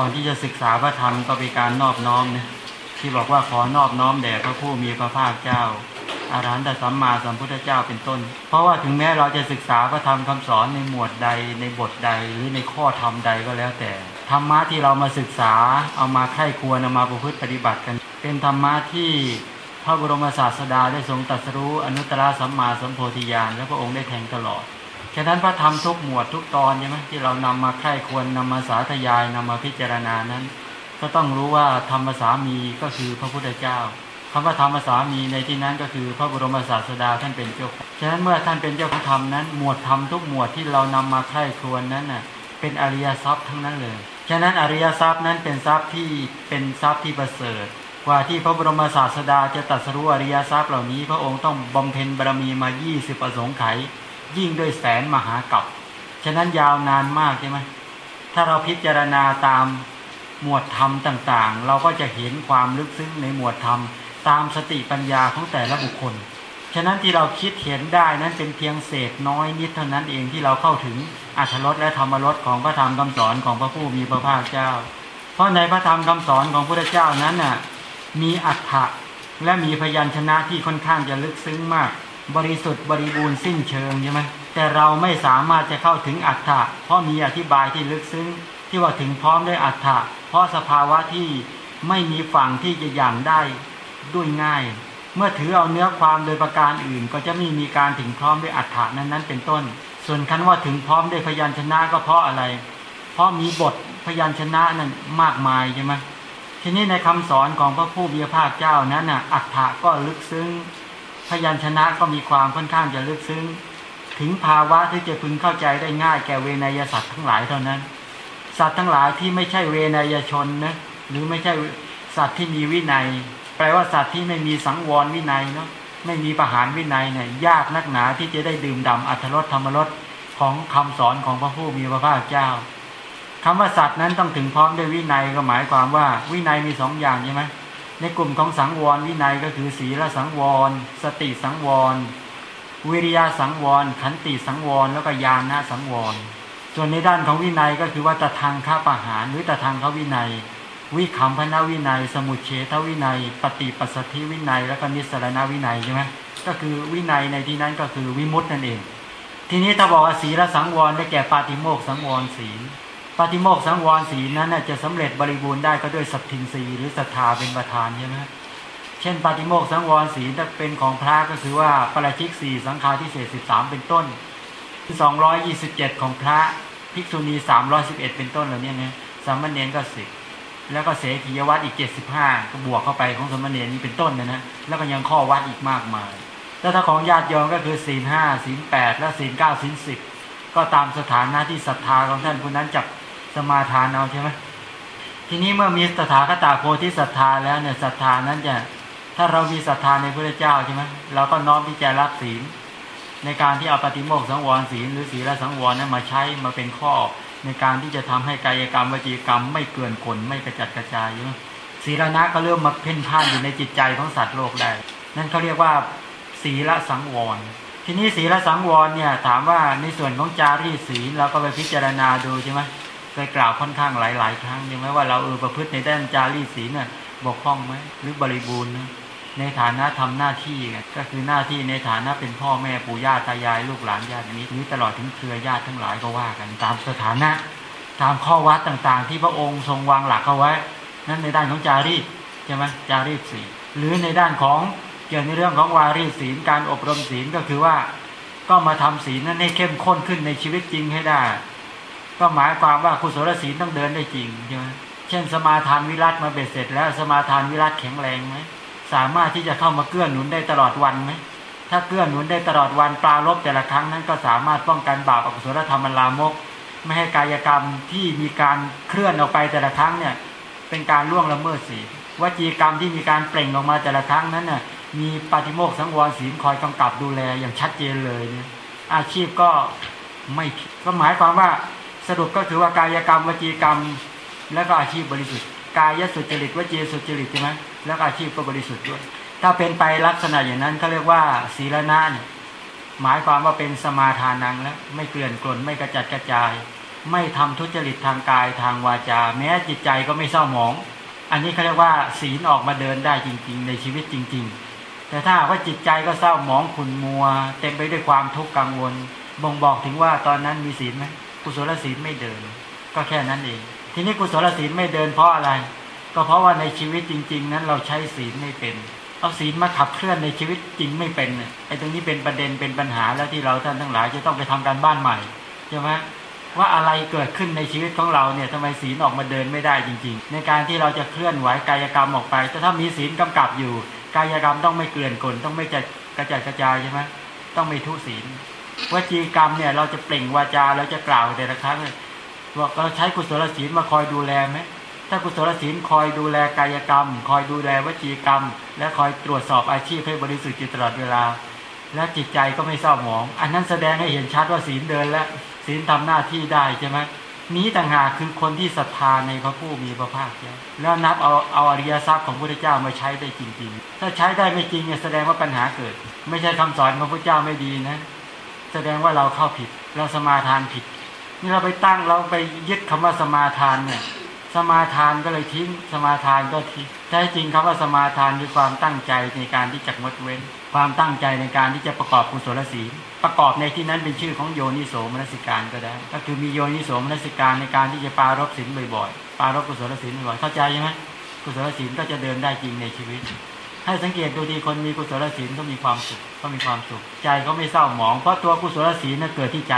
ก่อนที่จะศึกษาพระธรรมก็เป็นการนอบน้อมนะที่บอกว่าขอนอบน้อมแด่พระผู้มีพระภาคเจ้าอารันตสัมมาสัมพุทธเจ้าเป็นต้น เพราะว่าถึงแม้เราจะศึกษาพระธรรมคำสอนในหมวดใดในบทใดหรือในข้อธรรมใดก็แล้วแต่ธรรมะที่เรามาศึกษาเอามาไข้ควรเอามาประพฤติปฏิบัติกัน เป็นธรรมะที่พระบรมศาสดาได้ทรงตรัสรู้อนุตตรสัมมาสัมโพธิญาณและพระองค์ได้แทงตลอด ฉะนั้นพระธรรมทุกหมวดทุกตอนใช่ไหมที่เรานำมาไข้ควรนำมาสาธยายนำมาพิจารณานั้น ก็ต้องรู้ว่าธรรมสามีก็คือพระพุทธเจ้าคำว่าธรรมสามีในที่นั้นก็คือพระบรมศาสดาท่านเป็นเจ้าฉะนั้นเมื่อท่านเป็นเจ้าของธรรมนั้น หมวดธรรมทุกหมวดที่เรานำมาไข้ควรนั้นน่ะเป็นอริยทรัพย์ทั้งนั้นเลย ฉะนั้นอริยทรัพย์นั้นเป็นทรัพย์ที่เป็นทรัพย์ที่ประเสริฐกว่าที่พระบรมศาสดาจะตรัสรู้อริยทรัพย์เหล่านี้ พระองค์ต้องบำเพ็ญบารมีมา 20 ประสงค์ไข ยิ่งด้วยแสนมหากัปฉะนั้นยาวนานมากใช่ไหมถ้าเราพิจารณาตามหมวดธรรมต่างๆ เราก็จะเห็นความลึกซึ้งในหมวดธรรม ตามสติปัญญาของแต่ละบุคคล ฉะนั้นที่เราคิดเห็นได้นั้นเป็นเพียงเศษน้อยนิดเท่านั้นเองที่เราเข้าถึงอัธรสและธรรมรสของพระธรรมคำสอนของพระผู้มีพระภาคเจ้า เพราะในพระธรรมคำสอนของพระเจ้านั้นน่ะมีอัฏฐะและมีพยัญชนะที่ค่อนข้างจะลึกซึ้งมาก บริสุทธิ์บริบูรณ์สิ้นเชิงใช่ไหมแต่เราไม่สามารถจะเข้าถึงอัฏฐะเพราะมีอธิบายที่ลึกซึ้ง ที่ว่าถึงพร้อมด้วยอัฏฐะเพราะสภาวะที่ไม่มีฝั่งที่จะอย่างได้ด้วยง่าย เมื่อถือเอาเนื้อความโดยประการอื่น ก็จะไม่มีการถึงพร้อมด้วยอัฏฐะนั้นนั้นเป็นต้น ส่วนคันว่าถึงพร้อมด้วยพยัญชนะก็เพราะอะไร เพราะมีบทพยัญชนะนั้นมากมายใช่ไหมทีนี้ในคำสอนของพระผู้มีพระภาคเจ้านั้นน่ะอัฏฐะก็ลึกซึ้ง พยัญชนะก็มีความค่อนข้างจะลึกซึ้ง ถึงภาวะที่จะพึงเข้าใจได้ง่ายแก่เวนยสัตว์ทั้งหลายเท่านั้น สัตว์ทั้งหลายที่ไม่ใช่เวนยชนนะหรือไม่ใช่สัตว์ที่มีวินัย แปลว่าสัตว์ที่ไม่มีสังวรวินัยเนาะไม่มีประหารวินัยเนี่ยยากนักหนาที่จะได้ดื่มด่ำอัตรสธรรมรสของคำสอนของพระผู้มีพระภาคเจ้าคำว่าสัตว์นั้นต้องถึงพร้อมด้วยวินัยก็หมายความว่าวินัยมีสองอย่างใช่ไหม ในกลุ่มของสังวรวินัยก็คือศีลสังวร สติสังวร วิริยะสังวร ขันติสังวร แล้วก็ญาณสังวร ส่วนในด้านของวินัยก็คือว่าตะทางข้าประหารหรือตะทางเขาวินัย วิคัมพนาวินัย สมุเฉทวินัย ปฏิปัสสธิวินัย แล้วก็นิสรณวินัยใช่ไหมก็คือวินัยในที่นั้นก็คือวิมุตตินั่นเอง ทีนี้ถ้าบอกว่าศีลสังวรได้แก่ปาติโมกสังวรศีล ปาติโมกสังวรศีนั้นจะสำเร็จบริบูรณ์ได้ก็ด้วยสัพทินรีหรือศรัทธาเป็นประธานใช่ไหมเช่นปาติโมกสังวรศีถ้าเป็นของพระก็คือว่าปราชิกสี่สังฆาทิเศษสิบสามเป็นต้นสองร้อยยี่สิบเจ็ดของพระภิกษุณีสามร้อยสิบเอ็ดเป็นต้นเหล่านี้นะสามเณรก็สิบแล้วก็เสขียวัดอีกเจ็ดสิบห้าก็บวกเข้าไปของสมณเณรนี้เป็นต้นนะนะแล้วก็ยังข้อวัดอีกมากมายแล้วถ้าของญาติโยมก็คือศีลห้าศีลแปดและศีลเก้าศีลสิบก็ตามสถานะที่ศรัทธาของท่านผู้นั้นจับ สมาทานเอาใช่ไหมทีนี้เมื่อมีสถาคตาโพธิศรัทธาแล้วเนี่ยศรัทธานั้นจะถ้าเรามีศรัทธาในพระเจ้าใช่ไหมเราก็น้อมที่จะรับศีล ในการที่เอาปฏิโมกสังวรศีลหรือศีลสังวรนั้นมาใช้มาเป็นข้อ ในการที่จะทำให้กายกรรมวจีกรรม ไม่เกินผลไม่กระจัดกระจายใช่ไหมศีลนะก็เริ่มมาเพ่นพ่านอยู่ในจิตใจของสัตว์โลกได้ นั่นเขาเรียกว่า ศีลสังวร ทีนี้ศีลสังวรเนี่ยถามว่าในส่วนของจารีศีลเราก็ไปพิจารณาดูใช่ไหม เคยกล่าวค่อนข้างหลาย ๆ ครั้งใช่ไหมว่าเราเออประพฤติในด้านจารีศีลน่ะบกพร่องไหมหรือบริบูรณ์นะในฐานะทำหน้าที่ก็คือหน้าที่ในฐานะเป็นพ่อแม่ปู่ย่าตายายลูกหลานญาติมิตรนี้ตลอดถึงเครือญาติทั้งหลายก็ว่ากันตามสถานะตามข้อวัดต่างๆ ที่พระองค์ทรงวางหลักเอาไว้ นั่นในด้านของจารีตใช่ไหมจารีตศีลหรือในด้านของเกี่ยวในเรื่องของวารีศีลการอบรมศีลก็คือว่า ก็มาทำศีลนั้นให้เข้มข้นขึ้นในชีวิตจริงให้ได้ ก็หมายความว่ากุศลศีลต้องเดินได้จริงใช่ไหมเช่น สมาทานวิรัตมาเบ็ดเสร็จ แล้วสมาทานวิรัตแข็งแรงไหมสามารถที่จะเข้ามาเกื้อหนุนได้ตลอดวันไหมถ้าเกื้อหนุนได้ตลอดวันปลาลบแต่ละครั้งนั้นก็สามารถป้องกันบาปอกุศลธรรมลามก ไม่ให้กายกรรมที่มีการเคลื่อนออกไปแต่ละครั้งเนี่ยเป็นการล่วงละเมิดศีลวจีกรรมที่มีการเปล่งออกมาแต่ละครั้งนั้นน่ะมีปฏิโมกสังวรศีลคอยกำกับดูแลอย่างชัดเจนเลยเนี่ยอาชีพก็ไม่ก็หมายความว่า สรุปก็คือว่ากายกรรมวจีกรรม แล้วก็อาชีพบริสุทธิ์กายสุจริตวจีสุจริตใช่ไหมแล้วอาชีพก็บริสุทธิ์ด้วย ถ้าเป็นไปลักษณะอย่างนั้นเขาเรียกว่าศีลนะเนี่ยหมายความว่าเป็นสมาทานังแล้วไม่เกลื่อนกลนไม่กระจัดกระจาย ไม่ทำทุจริตทางกายทางวาจา แม้จิตใจก็ไม่เศร้าหมอง อันนี้เขาเรียกว่า ศีลออกมาเดินได้จริง ๆ ในชีวิตจริง ๆ แต่ถ้าว่าจิตใจก็เศร้าหมองขุ่นมัว เต็มไปด้วยความทุกข์กังวล บ่งบอกถึงว่าตอนนั้นมีศีลไหม กุศลศีลไม่เดิน ก็แค่นั้นเอง ทีนี้กุศลศีลไม่เดินเพราะอะไร ก็เพราะว่าในชีวิตจริง ๆ นั้นเราใช้ศีลไม่เป็นเอาศีลมาขับเคลื่อนในชีวิตจริงไม่เป็นไอ้ตรงนี้เป็นประเด็นเป็นปัญหาแล้วที่เราท่านทั้งหลายจะต้องไปทำการบ้านใหม่ใช่ไหมว่าอะไรเกิดขึ้นในชีวิตของเราเนี่ยทำไมศีลออกมาเดินไม่ได้จริง ๆ ในการที่เราจะเคลื่อนไหวกายกรรมออกไป แต่ถ้ามีศีลกำกับอยู่ กายกรรมต้องไม่เกลื่อนกลนต้องไม่จัดกระจายกระจายใช่ไหมต้องไม่ทุศีล วจีกรรมเนี่ย เราจะเปล่งวาจาเราจะกล่าวแต่ละครั้งเนี่ยว่าเราใช้กุศลศีลมาคอยดูแลไหมถ้ากุศลศีลคอยดูแลกายกรรม คอยดูแลวจีกรรม และคอยตรวจสอบอาชีพให้บริสุทธิ์อยู่ตลอดเวลา และจิตใจก็ไม่เศร้าหมอง อันนั้นแสดงให้เห็นชัดว่าศีลเดินและศีลทำหน้าที่ได้ใช่ไหมนี้ต่างหากคือคนที่ศรัทธาในพระผู้มีพระภาคแล้วนับเอาเอาอริยทรัพย์ของพระพุทธเจ้ามาใช้ได้จริง ๆ ถ้าใช้ได้ไม่จริงเนี่ยแสดงว่าปัญหาเกิด ไม่ใช่คำสอนของพระเจ้าไม่ดีนะ แสดงว่าเราเข้าผิด เราสมาทานผิด นี่เราไปตั้งเราไปยึดคำว่าสมาทานเนี่ย สมาทานก็เลยทิ้ง สมาทานก็ทิ้งแท้จริงคำว่าสมาทานคือความตั้งใจในการที่จะงดเว้น ความตั้งใจในการที่จะประกอบกุศลศีลประกอบในที่นั้นเป็นชื่อของโยนิโสมนสิการก็ได้ ก็คือมีโยนิโสมนสิการในการที่จะปารบศีลบ่อยๆปารบกุศลศีลบ่อยๆเข้าใจใช่ไหมกุศลศีลก็จะเดินได้จริงในชีวิต ให้สังเกตดูดีคนมีกุศลศีลก็มีความสุขก็มีความสุข ใจก็ไม่เศร้าหมอง เพราะตัวกุศลศีลน่ะเกิดที่ใจ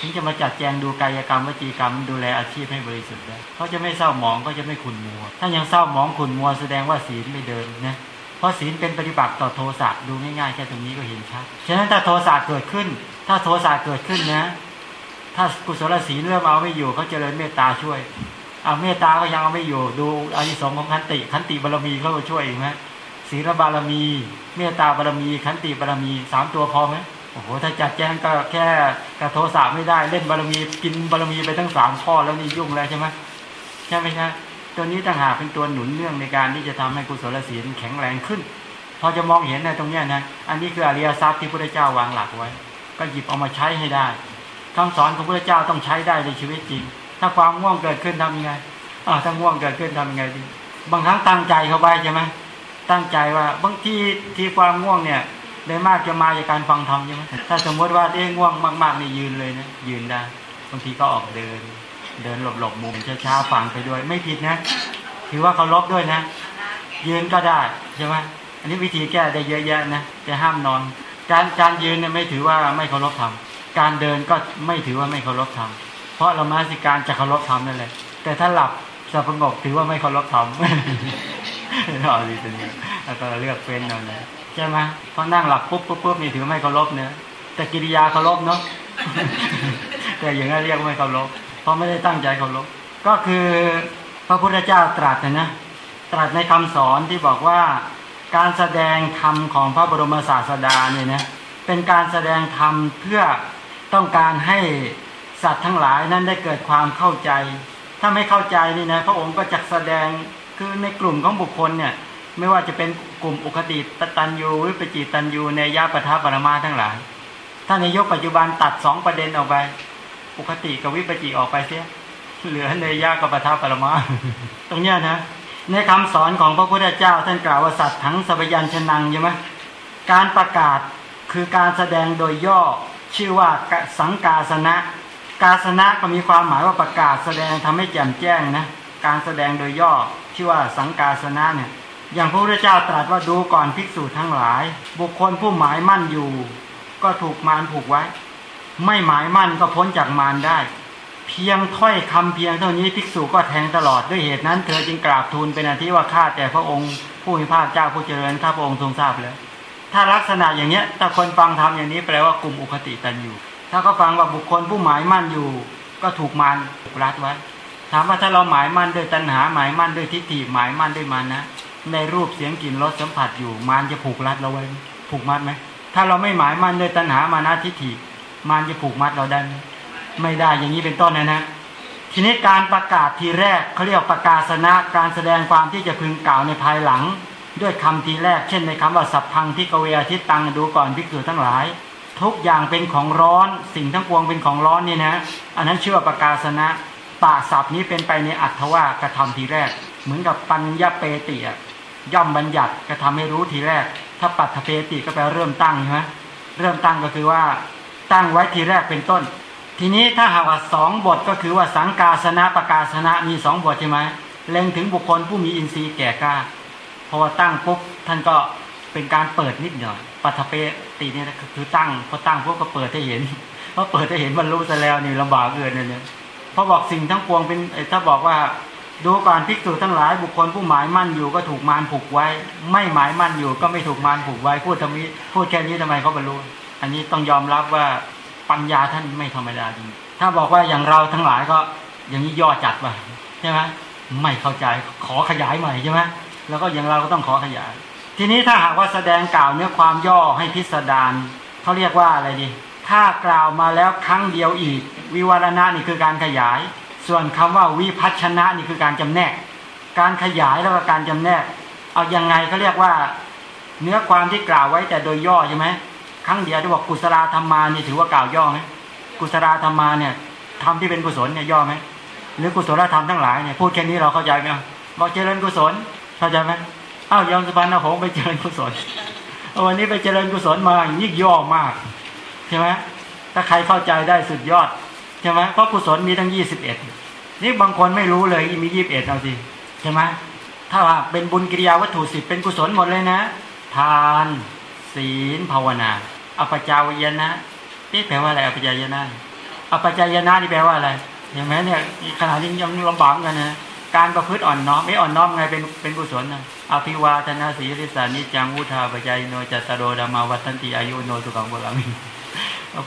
ถึงจะมาจัดแจงดูกายกรรมวจีกรรมดูแลอาชีพให้บริสุทธิ์ได้เขาจะไม่เศร้าหมองก็จะไม่ขุนมัว ถ้ายังเศร้าหมองขุนมัวแสดงว่าศีลไม่เดินนะเพราะศีลเป็นปฏิบัติต่อโทสะดูง่ายๆแค่ตรงนี้ก็เห็นชัดฉะนั้นถ้าโทสะเกิดขึ้น ถ้าโทสะเกิดขึ้นนะ ถ้ากุศลศีลเริ่มเอาไม่อยู่เขาเจริญเมตตาช่วยเอาเมตตาก็ยังเอาไม่อยู่ ดูอานิสงส์ของขันติขันติบารมีเขาก็ช่วยอีกไหม ศีลบารมี เมตตาบารมี ขันติบารมีสามตัวพอไหมโอ้โหถ้าจัดแจงก็แค่กระโทสะไม่ได้เล่นบารมีกินบารมีไปทั้งสามข้อแล้วนี่ยุ่งแล้วใช่ไหมใช่ไหมครับตัวนี้ต่างหากเป็นตัวหนุนเนื่องในการที่จะทำให้กุศลศีลแข็งแรงขึ้น พอจะมองเห็นในตรงเนี้ยนะอันนี้คืออริยทรัพย์ที่พระเจ้าวางหลักไว้ ก็หยิบเอามาใช้ให้ได้คำสอนของพระเจ้าต้องใช้ได้ในชีวิตจริง ถ้าความง่วงเกิดขึ้นทำยังไงอ่าถ้าง่วงเกิดขึ้นทำยังไงดีบางครั้งตั้งใจเข้าไปใช่ไหม ตั้งใจว่าบางทีที่ความง่วงเนี่ยโดยมากจะมาจากการฟังธรรมใช่ไหมถ้าสมมติว่าเอ้ง่วงมากๆนี่ยืนเลยนะยืนได้บางทีก็ออกเดิน เดินหลบๆมุมช้าๆฟังไปด้วย ไม่ผิดนะ ถือว่าเคารพด้วยนะ ยืนก็ได้ใช่ไหมอันนี้วิธีแก้ได้เยอะแยะนะแต่ห้ามนอน การการยืนเนี่ยไม่ถือว่าไม่เคารพธรรมการเดินก็ไม่ถือว่าไม่เคารพธรรมเพราะเรามาสิการจะเคารพธรรมนั่นแหละแต่ถ้าหลับสงบถือว่าไม่เคารพธรรม เอาดีตัวนี้แล้วก็เลือกเป็นเอาเลยใช่ไหมพอนั่งหลับปุ๊บปุ๊บปุ๊บนี่ถือไม่เคารพเนี่ยแต่กิริยาเคารพเนาะแต่อย่างนั้นเรียกไม่เคารพเพราะไม่ได้ตั้งใจเคารพก็คือพระพุทธเจ้าตรัสนะนะตรัสในคำสอนที่บอกว่าการแสดงธรรมของพระบรมศาสดาเนี่ยนะเป็นการแสดงธรรมเพื่อต้องการให้สัตว์ทั้งหลายนั้นได้เกิดความเข้าใจ ถ้าไม่เข้าใจนี่นะพระองค์ก็จะแสดง คือในกลุ่มของบุคคลเนี่ย ไม่ว่าจะเป็นกลุ่มอุคติตันยูวิปจิตันยูในยาปทัปรมาทั้งหลายถ้าในยกปัจจุบันตัดสองประเด็นออกไป อุคติกับวิปจิออกไปเสียเหลือในยากับปทัปรมาตรงเนี้ยนะในคำสอนของพระพุทธเจ้า ท่านกล่าวว่าสัตว์ทั้งสบยัญชนังใช่ไหมการประกาศคือการแสดงโดยย่อชื่อว่าสังกาสนะ กาสนะก็มีความหมายว่าประกาศแสดงทำให้แจ่มแจ้งนะการแสดงโดยย่อ ชื่อว่าสังกาสนะเนี่ยอย่างพระพุทธเจ้าตรัสว่าดูก่อนภิกษุทั้งหลาย บุคคลผู้หมายมั่นอยู่ ก็ถูกมารผูกไว้ ไม่หมายมั่นก็พ้นจากมารได้ เพียงถ้อยคำเพียงเท่านี้ภิกษุก็แทงตลอดด้วยเหตุนั้น เธอจึงกราบทูลเป็นอาทิว่าข้าแต่พระองค์ผู้มีภาคเจ้าผู้เจริญข้าพระองค์ทรงทราบแล้ว ถ้าลักษณะอย่างเนี้ยถ้าคนฟังทำอย่างนี้แปลว่ากลุ่มอุคติตันอยู่ ถ้าเขาฟังว่าบุคคลผู้หมายมั่นอยู่ ก็ถูกมารรัดไว้ ถามว่าถ้าเราหมายมั่นด้วยตัณหาหมายมั่นด้วยทิฏฐิหมายมั่นด้วยมันนะในรูปเสียงกลิ่นรสสัมผัสอยู่มารจะผูกรัดเราไว้ผูกมัดไหมถ้าเราไม่หมายมั่นด้วยตัณหามานะทิฏฐิมารจะผูกมัดเราได้ไหมไม่ได้อย่างนี้เป็นต้นนะนะทีนี้การประกาศทีแรกเขาเรียกประกาศนะการแสดงความที่จะพึงกล่าวในภายหลัง ด้วยคำทีแรก เช่นในคำว่าสัพพังที่กเวอาทิตตังดูก่อนพิกษุทั้งหลาย ทุกอย่างเป็นของร้อนสิ่งทั้งปวงเป็นของร้อนนี่นะ อันนั้นชื่อว่าประกาศนะ ป่าศัพท์นี้เป็นไปในอัตถว่ากระทำทีแรก เหมือนกับปัญญาเปติอะย่อมบัญญัติกระทำให้รู้ทีแรก ถ้าปัตถเปติก็แปลเริ่มตั้งใช่ไหมเริ่มตั้งก็คือว่าตั้งไว้ทีแรกเป็นต้น ทีนี้ถ้าหากว่าสองบทก็คือว่าสังกาสนะประกาศนะมีสองบทใช่ไหมเล็งถึงบุคคลผู้มีอินทรีย์แก่กล้าพอตั้งปุ๊บท่านก็เป็นการเปิดนิดหน่อยปัทเปตินี่คือตั้งพอตั้งพวกก็เปิดให้เห็นพอเปิดให้เห็นบรรลุซะแล้วนี่ลำบากเกินเนี่ย พอบอกสิ่งทั้งปวงเป็นถ้าบอกว่าดูก่อนภิกษุทั้งหลายบุคคลผู้หมายมั่นอยู่ก็ถูกมารผูกไว้ ไม่หมายมั่นอยู่ก็ไม่ถูกมารผูกไว้พูดทำนี้พูดแค่นี้ทำไมเขาบรรลุอันนี้ต้องยอมรับว่าปัญญาท่านไม่ธรรมดาจริงถ้าบอกว่าอย่างเราทั้งหลายก็อย่างนี้ย่อจัดไปใช่ไหมไม่เข้าใจขอขยายใหม่ใช่ไหมแล้วก็อย่างเราก็ต้องขอขยาย ทีนี้ถ้าหากว่าแสดงกล่าวเนื้อความย่อให้พิสดารเขาเรียกว่าอะไรดีถ้ากล่าวมาแล้วครั้งเดียวอีก วิวารณะนี่คือการขยาย ส่วนคำว่าวิพัชนะนี่คือการจำแนก การขยายแล้วก็การจำแนก เอายังไงเขาเรียกว่าเนื้อความที่กล่าวไว้แต่โดยย่อใช่ไหมครั้งเดียวที่บอกกุศลธรรมานี่ถือว่ากล่าวย่อไหมกุศลธรรมาเนี่ยทำที่เป็นกุศลเนี่ยย่อไหมหรือกุศลธรรมทั้งหลายเนี่ยพูดแค่นี้เราเข้าใจไหมบอกเจริญกุศลเข้าใจไหมอ้าวยอมสุพรรณหงษ์ไปเจริญกุศลวันนี้ไปเจริญกุศลมายิ่งย่อมากใช่ไหมถ้าใครเข้าใจได้สุดยอด ใช่ไหมเพราะกุศลมีทั้งยี่สิบเอ็ดนี่บางคนไม่รู้เลยมียี่สิบเอ็ดเอาสิใช่ไหมถ้าว่าเป็นบุญกิริยาวัตถุสิบเป็นกุศลหมดเลยนะ ทาน ศีลภาวนาอปจาวยนะนี่แปลว่าอะไรอปจายนะอปจายนะนี่แปลว่าอะไรเห็นไหมเนี่ยขนาดนี้ยังลำบากกันนะการประพฤติอ่อนน้อมไม่อ่อนน้อมไงเป็นเป็นกุศลนะอภิวาทนาสีริสานิจังวุธาปจายโนจัตโรดามาวัตันติอายุโนสุขังบามิ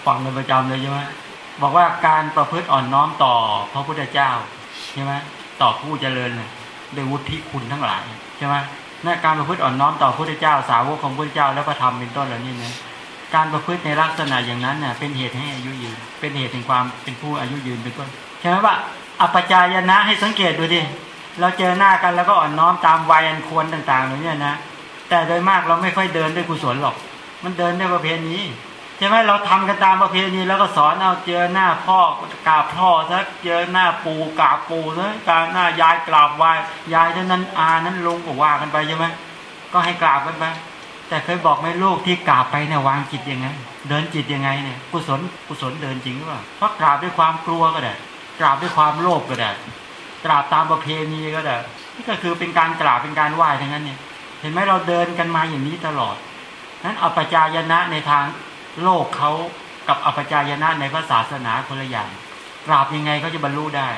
ฟังกันประจำเลยใช่ไหม บอกว่าการประพฤติอ่อนน้อมต่อพระพุทธเจ้าใช่ไหมต่อผู้เจริญโดยวุฒิคุณทั้งหลายใช่ไหมนั่นการประพฤติอ่อนน้อมต่อพระพุทธเจ้า สาวกของพระพุทธเจ้าและพระธรรมเป็นต้นเหล่านี้นะการประพฤติในลักษณะอย่างนั้นเน่ะเป็นเหตุให้อายุยืน เป็นเหตุแห่งความเป็นผู้อายุยืนเป็นต้นใช่ไหมว่าอัปจายนะให้สังเกตดูดิเราเจอหน้ากันแล้วก็อ่อนน้อมตามวัยอันควรต่างๆเหล่านี้นะแต่โดยมากเราไม่ค่อยเดินด้วยกุศลหรอก มันเดินด้วยประเพณี ช่ไหมเราทำกันตามประเพณีแล้วก็สอนเอาเจอหน้าพ่อกราบพ่อซะเจอหน้าปู่กราบปู่ซะกรารหน้ายายกราบวายยายเท่านั้นอานั้นลุงก็ว่ากันไปใช่ไหมก็ให้กราบกันไปแต่เคยบอกไหมลูกที่กราบไปเนี่ยวางจิตยังไง เดินจิตยังไงเนี่ยกุศลกุศลเดินจริงหรือเปล่าเพราะกราบด้วยความกลัวก็ได้กราบด้วยความโลภก็ได้กราบตามประเพณีก็ได้นี่ก็คือเป็นการกราบเป็นการไหว้ทั้งนั้นเนี่ย เห็นไหมเราเดินกันมาอย่างนี้ตลอดนั้นอปจายนะในทาง โลกเขากับอปจายนะในพระศาสนาคนละอย่างกราบยังไงเขาจะบรรลุได้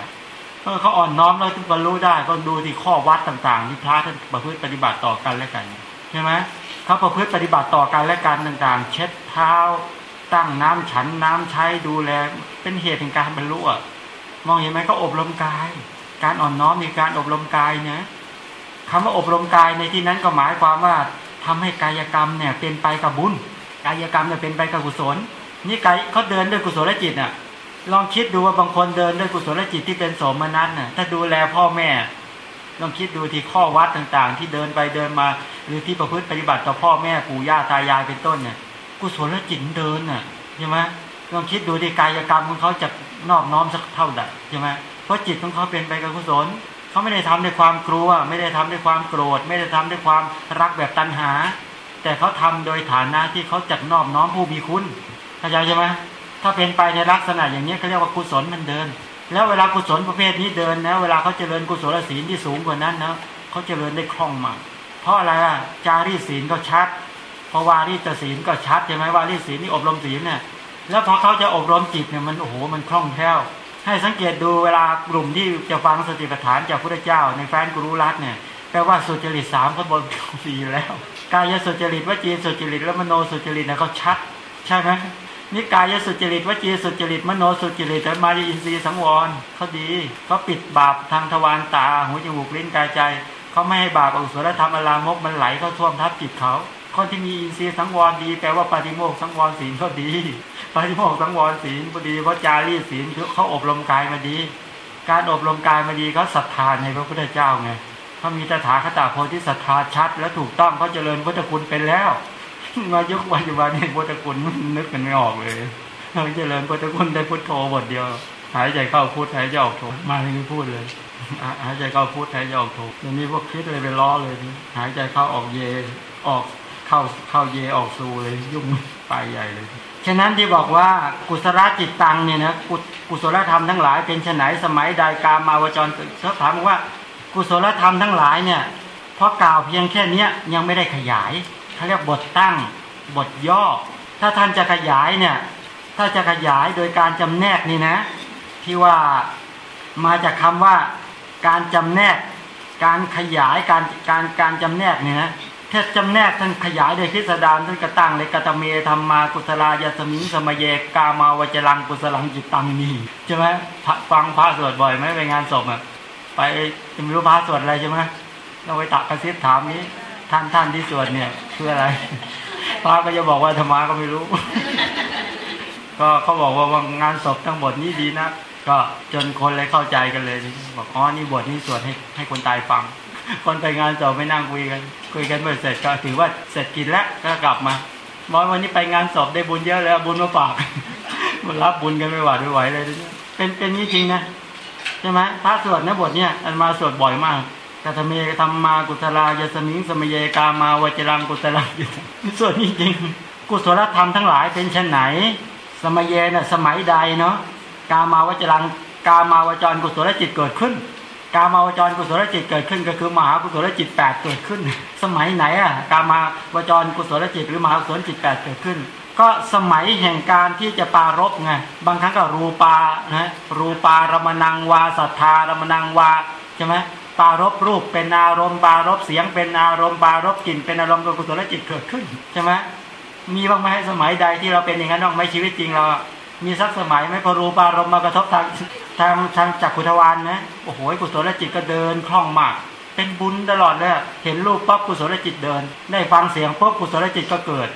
เออเขาอ่อนน้อมแล้วบรรลุได้ก็ดูที่ข้อวัดต่าง ๆ ที่พระท่านประพฤติปฏิบัติต่อกันและกันใช่ไหมเขาประพฤติปฏิบัติต่อกันและกันต่าง ๆ เช็ดเท้า ตั้งน้ำฉันน้ำใช้ดูแล เป็นเหตุแห่งการบรรลุอะมองเห็นไหมก็อบรมกาย การอ่อนน้อมในการอบรมกายเนี่ยคำว่าอบรมกายในที่นั้นก็หมายความว่าทำให้กายกรรมเนี่ยเป็นไปกับบุญ กายกรรมเนี่ยเป็นไปกับกุศลนี่กายเขาเดินด้วยกุศลจิตน่ะ ลองคิดดูว่าบางคนเดินด้วยกุศลจิตที่เป็นสมนัตน่ะ ถ้าดูแลพ่อแม่ ลองคิดดูที่ข้อวัดต่างๆ ที่เดินไปเดินมา หรือที่ประพฤติปฏิบัติต่อพ่อแม่ปู่ย่าตายายเป็นต้นเนี่ยกุศลจิตเดินน่ะใช่ไหมลองคิดดูที่กายกรรมของเขาจะนอบน้อมสักเท่าใดใช่ไหมเพราะจิตของเขาเป็นไปกับกุศลเขาไม่ได้ทำด้วยความกลัว ไม่ได้ทำด้วยความโกรธ ไม่ได้ทำด้วยความรักแบบตัณหา แต่เขาทำโดยฐานะที่เขาจักนอบน้อมผู้มีคุณเข้าใจใช่ไหมถ้าเป็นไปในลักษณะอย่างนี้เขาเรียกว่ากุศลมันเดิน แล้วเวลากุศลประเภทนี้เดินนะเวลาเขาเจริญกุศลศีลที่สูงกว่านั้นนะเขาเจริญได้คล่องมากเพราะอะไรอะจารีศีลก็ชัดเพราะวารีตศีลก็ชัดใช่ไหมวารีศีลนี่อบรมศีลเนี่ยแล้วพอเขาจะอบรมจิตเนี่ยมันโอ้โหมันคล่องแคล่วให้สังเกตดูเวลากลุ่มที่จะฟังสติปัฏฐานจากพระเจ้า ในแฟนกุรุรัตเนี่ยแปลว่าสุจริตสามเขาบนดีแล้ว กายสุจริตวจีสุจริตและมโนสุจริตนี่ยเขาชัดใช่ไหมนี่กายสุจริตวจีสุจริตมโนสุจริตแต่มาอินทรีย์สังวรเขาดีเขาปิดบาปทางทวารตาหูจมูกลิ้นกายใจเขาไม่ให้บาปอกุศลธรรมอลามกมันไหลเข้าท่วมทับจิตเขาคนที่มีอินทรีย์สังวรดีแปลว่าปฏิโมกสังวรศีลเขาดีปฏิโมกสังวรศีลพอดีเพราะจารีศีลเขาอบรมกายมาดี การอบรมกายมาดีเขาศรัทธาในพระพุทธเจ้าไง เขามีตถาคตโพธิศรัทธาชัด และถูกต้องเขาเจริญพุทธคุณเป็นแล้ว มายุคปัจจุบันนี่ยพุทธคุณนึกกันไม่ออกเลยเราเจริญพุทธคุณได้พุทโธบทเดียว หายใจเข้าพุทหายใจออกโธมาที่นี่พูดเลยหายใจเข้าพุทหายใจออกโธเดี๋ยวนี้พวกคิดเลยไปล้อเลยหายใจเข้าออกเยออกเข้าเข้าเยออกซูเลย ยุ่งไปใหญ่เลยฉะนั้นที่บอกว่ากุศลจิตตังเนี่ยนะกุศลธรรมทั้งหลายเป็นไฉนสมัยใดกามาวจรเสถามว่า กุศลธรรมทั้งหลายเนี่ยเพราะกล่าวเพียงแค่เนี้ยยังไม่ได้ขยายเขาเรียกบทตั้งบทย่อ ถ้าท่านจะขยายเนี่ยถ้าจะขยายโดยการจำแนกนี่นะ ที่ว่ามาจากคาว่าการจำแนก การขยายการการการจำแนกเนี่ยนะถ้าจำแนกท่านขยายโดยพิสดารท่านกระตั้งเลยกตเมธรรมากุศลายาสมิงสมเยกามาวจรังกุศลังจิตตังนี่ใช่ไหมฟังพระสวดบ่อยไหมไปงานศพอะ ไปจะไม่รู้พระสวดอะไรใช่ไหมเราไปตักกระซิบถามนี้ ท่านท่านที่สวดเนี่ยคืออะไรพระก็จะบอกว่าธรรมะก็ไม่รู้ ก็เขาบอกว่างานศพทั้งบทนี้ดีนะก็จนคนเลยเข้าใจกันเลย บอกอ๋อนี่บทนี้สวดให้ให้คนตายฟัง คนไปงานศพไม่นั่งคุยกัน คุยกันเมื่อเสร็จก็ถือว่าเสร็จกินแล้วก็กลับมาบอกวันนี้ไปงานศพได้บุญเยอะแล้วบุญมาฝากมันรับบุญกันไม่หวาดไม่ไหวเลยเป็นเป็นนี้จริงนะใช่ไหมพระสวดนะบทเนี้ยอันมาสวดบ่อยมากกธเมกธรรมมากุศลายสมิงสมเยกามาวจรังกุศลายสวนนี้จริง กุศลธรรมทั้งหลายเป็นเช่นไหน สมัยเยน่ะสมัยใดเนาะกามาวจรังกามาวจรกุศลจิตเกิดขึ้น กามาวจรกุศลจิตเกิดขึ้น ก็คือมหากุศลจิตแปดเกิดขึ้น สมัยไหนอะกามาวจรกุศลจิตหรือมหากุศลจิตแปดเกิดขึ้น ก็สมัยแห่งการที่จะปารบไงบางครั้งก็รูปานะรูปารมณังวาสัทธารมณังวาใช่ไหมปารบรูปเป็นอารมณ์ปารบเสียงเป็นอารมณ์ปารบกลิ่นเป็นอารมณ์กุศลจิตเกิดขึ้นใช่ไหมมีบ้างไหมสมัยใดที่เราเป็นอย่างนั้นบ้างไหมชีวิตจริงเรา มีสักสมัยไหมพอรูปารมณ์มากระทบทางทางทางจักขุทวานนะโอ้โหกุศลจิตก็เดินคล่องมาก เป็นบุญตลอดเลยเห็นรูปปั๊บกุศลจิตเดิน ได้ฟังเสียงปุ๊บกุศลจิตก็เกิด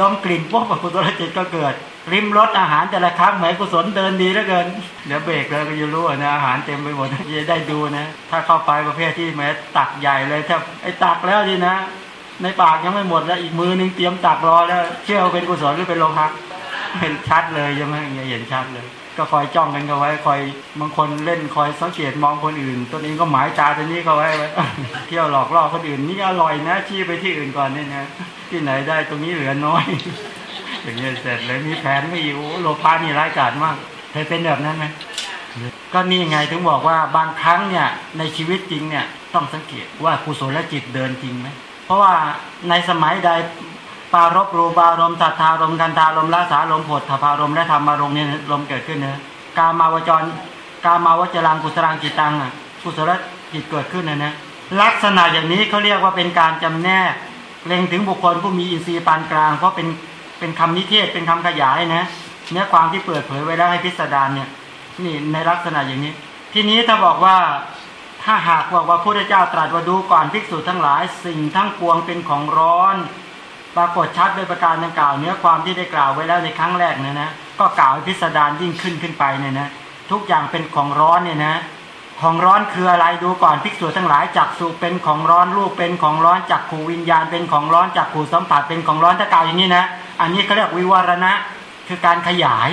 ดมกลิ่นปุ๊บกุศลจิตก็เกิด ริมรสอาหารแต่ละครั้งเหมือนกุศลเดินดีเหลือเกินเดี๋ยวเบรกเลยก็จะรู้นะอาหารเต็มไปหมดจะได้ดูนะ ถ้าเข้าไปประเภทที่แม้ตักใหญ่เลยถ้าไอ้ตักแล้วดีนะ ในปากยังไม่หมดแล้วอีกมือนึงเตรียมตักรอแล้ว เชื่อเป็นกุศลหรือเป็นโลภะเห็นชัดเลยใช่ไหมเห็นชัดเลยก็คอยจ้องกันเขาไว้คอยบางคนเล่นคอยสังเกตมองคนอื่นตัวเองก็หมายตาตัวนี้เขาไว้ไว้เที่ยวหลอกล่อคนอื่นนี่อร่อยนะชี้ไปที่อื่นก่อนนี่นะ ที่ไหนได้ตรงนี้เหลือน้อย อย่างเงี้ยเสร็จเลยมีแผนไม่อยู่โลภะนี่ร้ายกาจมากเคยเป็นแบบนั้นไหมก็นี่ไงถึงบอกว่าบางครั้งเนี่ยในชีวิตจริงเนี่ยต้องสังเกตว่ากุศลจิตเดินจริงไหมเพราะว่าในสมัยใดปารบรูปารมณ์สัทธารมกันตารมละสารมผดถพารมและธรรมารมเนี่ยลมเกิดขึ้นเนะกามาวจร กามาวจรังกุศลังจิตตังอะกุศลจิตเกิดขึ้นนะนะลักษณะอย่างนี้เขาเรียกว่าเป็นการจำแนก เล็งถึงบุคคลผู้มีอินทรีย์ปานกลาง เพราะเป็นเป็นคำนิเทศเป็นคำขยายนะเนื้อความที่เปิดเผยไว้แล้วให้พิสดารเนี่ยนี่ในลักษณะอย่างนี้ ทีนี้ถ้าบอกว่าถ้าหากบอกว่าพระเจ้าตรัสว่าดูก่อนภิกษุทั้งหลายสิ่งทั้งปวงเป็นของร้อน ปรากฏชัดโดยประการดังกล่าวเนื้อความที่ได้กล่าวไว้แล้วในครั้งแรกเนี่ยนะก็กล่าวให้พิสดารยิ่งขึ้นขึ้นไปเนี่ยนะทุกอย่างเป็นของร้อนเนี่ยนะ ของร้อนคืออะไรดูก่อนภิกษุทั้งหลายจักสุเป็นของร้อนรูปเป็นของร้อนจักขูวิญญาณเป็นของร้อนจักขูสัมผัสเป็นของร้อนถ้ากล่าวอย่างนี้นะอันนี้เขาเรียกวิวรณะคือการขยาย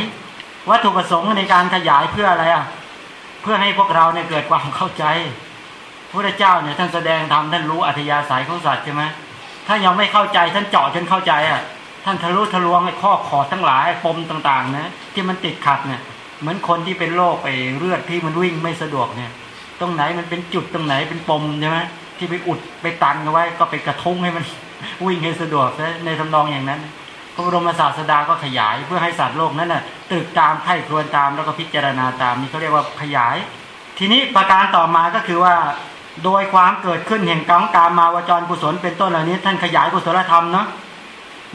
วัตถุประสงค์ในการขยายเพื่ออะไรอะเพื่อให้พวกเราเนี่ยเกิดความเข้าใจพระเจ้าเนี่ยท่านแสดงธรรมท่านรู้อัธยาศัยของสัตว์ใช่ไหมถ้ายังไม่เข้าใจท่านเจาะจนเข้าใจอะท่านทะลุทะลวงไอ้ข้อขอทั้งหลายปมต่าง ๆ นะ ที่มันติดขัดเนี่ย เหมือนคนที่เป็นโรคไปเลือดที่มันวิ่งไม่สะดวกเนี่ย ตรงไหนมันเป็นจุดตรงไหนเป็นปมใช่ไหมที่ไปอุดไปตันเอาไว้ ก็ไปกระทุ้งให้มันวิ่งให้สะดวกในทำนองอย่างนั้นพระบรมศาสดาก็ขยายเพื่อให้สัตว์โลกนั้นน่ะตึกตามไข้ครวนตามแล้วก็พิจารณาตามนี่เขาเรียกว่าขยาย ทีนี้ประการต่อมาก็คือว่า โดยความเกิดขึ้นแห่งกองการมาวจรกุศลเป็นต้นเหล่านี้ ท่านขยายกุศลธรรมเนาะ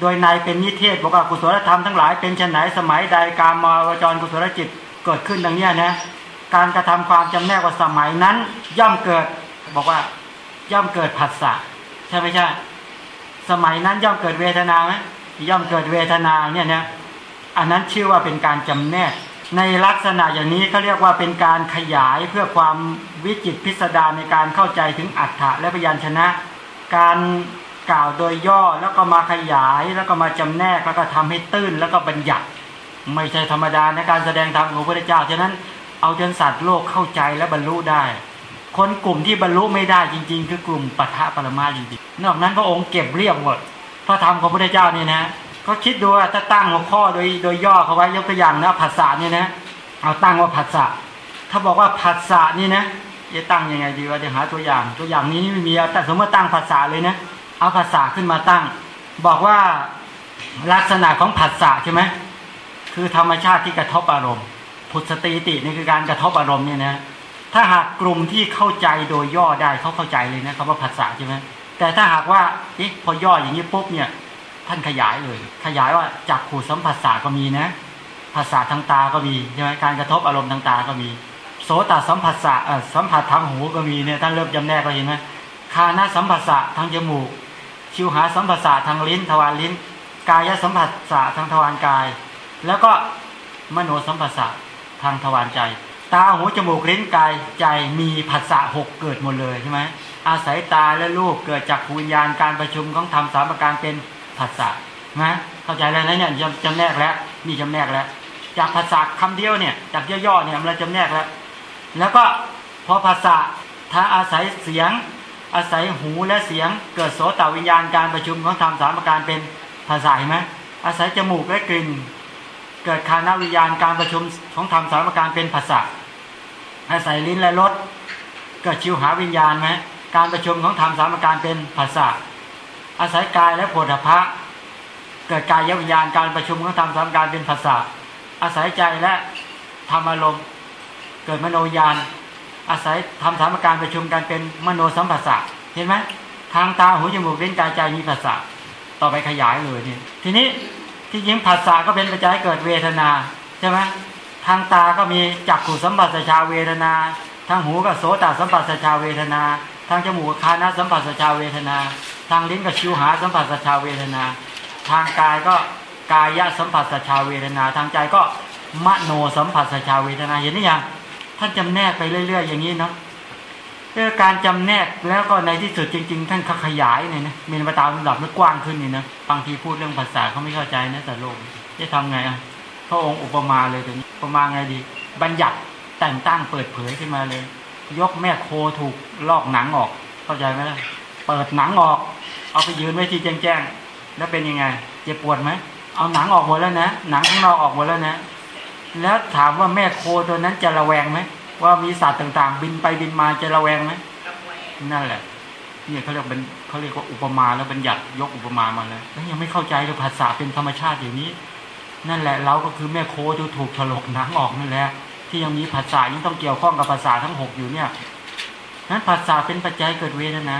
โดยในเป็นนิเทศบอกว่ากุศลธรรมทั้งหลายเป็นชนไหนสมัยใดการมาวจรกุศลจิตเกิดขึ้นดังนี้นะการกระทำความจำแนกว่าสมัยนั้น ย่อมเกิดบอกว่า ย่อมเกิดผัสสะใช่ไหมใช่สมัยนั้นย่อมเกิดเวทนาไหมย่อมเกิดเวทนาเนี่ยนะอันนั้นชื่อว่าเป็นการจำแนก ในลักษณะอย่างนี้เขาเรียกว่าเป็นการขยายเพื่อความวิจิตพิสดารในการเข้าใจถึงอัฏฐะและพยัญชนะ การ กล่าวโดยย่อแล้วก็มาขยายแล้วก็มาจำแนกแล้วก็ทำให้ตื้นแล้วก็บัญญัติ ไม่ใช่ธรรมดาในการแสดงธรรมของพระพุทธเจ้าฉะนั้นเอาจนสัตว์โลกเข้าใจและบรรลุได้ คนกลุ่มที่บรรลุไม่ได้จริง ๆ คือกลุ่มปัทะปรมาจริงๆนอกนั้นพระองค์เก็บเรียบหมดพระธรรมของพระพุทธเจ้านี่นะ ก็คิดดูว่าถ้าตั้งหัวข้อโดยโดยย่อเขาไว้ยกตัวอย่างนะผัสสะนี่ยนะ เอาตั้งว่าผัสสะถ้าบอกว่าผัสสะนี่นะจะตั้งยังไงดีว่าจะหาตัวอย่างตัวอย่างนี้ไม่มีแต่สมมติตั้งผัสสะเลยนะ เอาผัสสะขึ้นมาตั้ง บอกว่าลักษณะของผัสสะใช่ไหมคือธรรมชาติที่กระทบอารมณ์พุทธสติตินี่คือการกระทบอารมณ์เนี่ยนะถ้าหากกลุ่มที่เข้าใจโดยย่อได้เขาเข้าใจเลยนะคำว่าผัสสะใช่ไหมแต่ถ้าหากว่าเอ๊ะพอย่ออย่างนี้ปุ๊บเนี่ยท่านขยายเลย ขยายว่าจากขูดสัมผัสสะก็มีนะภาษาทางตาก็มีใช่ไหมการกระทบอารมณ์ทางตาก็มี โสตสัมผัสสะเอ่อสัมผัสทางหูก็มีเนี่ยท่านเริ่มจำแนกก็เห็นไหมคานาสัมผัสสะทางจมูก ชิวหาสัมผัสสะทางลิ้นทวารลิ้น กายสัมผัสสะทางทวารกาย แล้วก็มโนสัมผัสสะทางทวารใจ ตาหูจมูกลิ้นกายใจมีผัสสะหกเกิดหมดเลยใช่ไหมอาศัยตาและลูกเกิดจากภูญญาณการประชุมของธรรมสามประการเป็นผัสสะนะเข้าใจแล้วนะเนี่ยจำจำแนกแล้วนี่จำแนกแล้ว จากภาษาคำเดียวเนี่ยจากย่อๆเนี่ยมันจำแนกแล้ว แล้วก็พอภาษาถ้าอาศัยเสียง อาศัยหูและเสียง เกิดโสตวิญญาณการประชุมของธรรมสามประการเป็นภาษาไหมอาศัยจมูกและกลิ่น เกิดคานาวิญญาณการประชุมของธรรมสามประการเป็นภาษาอาศัยลิ้นและรสเกิดชิวหาวิญญาณไหมการประชุมของธรรมสามประการเป็นภาษาอาศัยกายและโผฏฐะเกิดกายวิญญาณการประชุมของธรรมสามประการเป็นภาษาอาศัยใจและธรรมอารมณ์เกิดมโนญาณ อาศัยทำสามประการประชุมกันเป็นมโนสัมผัสสะเห็นไหมทางตาหูจมูกลิ้นกายใจมีภาษาต่อไปขยายเลยเนี่ยทีนี้ที่ยิงภาษาก็เป็นปัจจัยเกิดเวทนาใช่ไหมทางตาก็มีจักขุสัมผัสชาเวทนา ทางหูก็โสตสัมผัสชาเวทนา ทางจมูกคานะสัมผัสชาเวทนา ทางลิ้นก็ชิวหาสัมผัสชาเวทนา ทางกายก็กายสัมผัสชาเวทนา ทางใจก็มโนสัมผัสชาเวทนาเห็นหรือยัง ท่านจำแนกไปเรื่อย ๆ อย่างนี้เนาะเรื่องการจำแนกแล้วก็ในที่สุดจริง ๆ ท่านขยายเนี่ยนะมีมาตามลำดับมันกว้างขึ้นนี่นะบางทีพูดเรื่องภาษาเขาไม่เข้าใจนะแต่โลกจะทำไงอะพระองค์อุปมาเลยตรงนี้อุปมาไงดี บัญญัติแต่งตั้งเปิดเผยขึ้นมาเลย ยกแม่โคถูกลอกหนังออก เข้าใจไหมล่ะเปิดหนังออก เอาไปยืนไว้ที่แจ้งๆแล้วเป็นยังไง เจ็บปวดไหมเอาหนังออกหมดแล้วนะหนังข้างนอกออกหมดแล้วนะ แล้วถามว่าแม่โคตัวนั้นจะระแวงไหมว่ามีสัตว์ต่างๆ บินไปบินมาจะระแวงไหมนั่นแหละเนี่ยเขาเรียกเป็นเขาเรียกว่าอุปมาแล้วบัญญัติยกอุปมามาเลยแล้วยังไม่เข้าใจเลยภาษาเป็นธรรมชาติอย่างนี้ นั่นแหละเราก็คือแม่โคที่ถูกถลกหนังออกนั่นแหละที่ยังมีภาษายังต้องเกี่ยวข้องกับภาษาทั้งหกอยู่เนี่ยนั้นภาษาเป็นปัจจัยเกิดเวทนา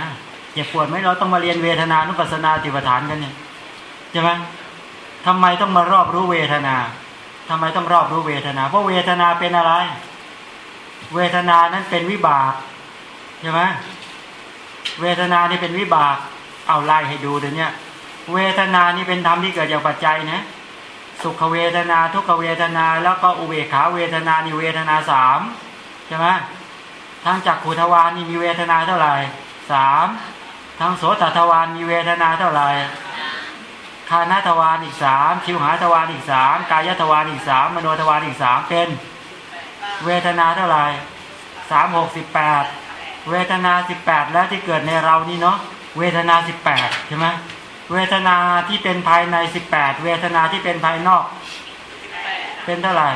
เจ็บปวดไหมเราต้องมาเรียนเวทนานุปัสสนาติปฐานกันเนี่ยใช่ไหมทำไมต้องมารอบรู้เวทนา ทำไมต้องรอบรู้เวทนา เพราะเวทนาเป็นอะไร เวทนานั้นเป็นวิบากใช่ไหมเวทนานี่เป็นวิบาก เอาไล่ให้ดูเดี๋ยวนี้เวทนานี่เป็นธรรมที่เกิดจากปัจจัยนะสุขเวทนาทุกขเวทนาแล้วก็อุเบกขาเวทนานี่เวทนาสามใช่ไหมทางจักขุทวารนี่มีเวทนาเท่าไหร่สามทางโสตทวารมีเวทนาเท่าไหร่ คานาทวารอีกสามชิวหาทวารอีกสามกายทวารอีกสามมโนทวารอีกสามเป็นเวทนาเท่าไหร่สามหกสิบแปดเวทนาสิบแปดแล้วที่เกิดในเรานี่เนาะเวทนาสิบแปดใช่ไหมเวทนาที่เป็นภายในสิบแปดเวทนาที่เป็นภายนอก เป็นเท่าไหร่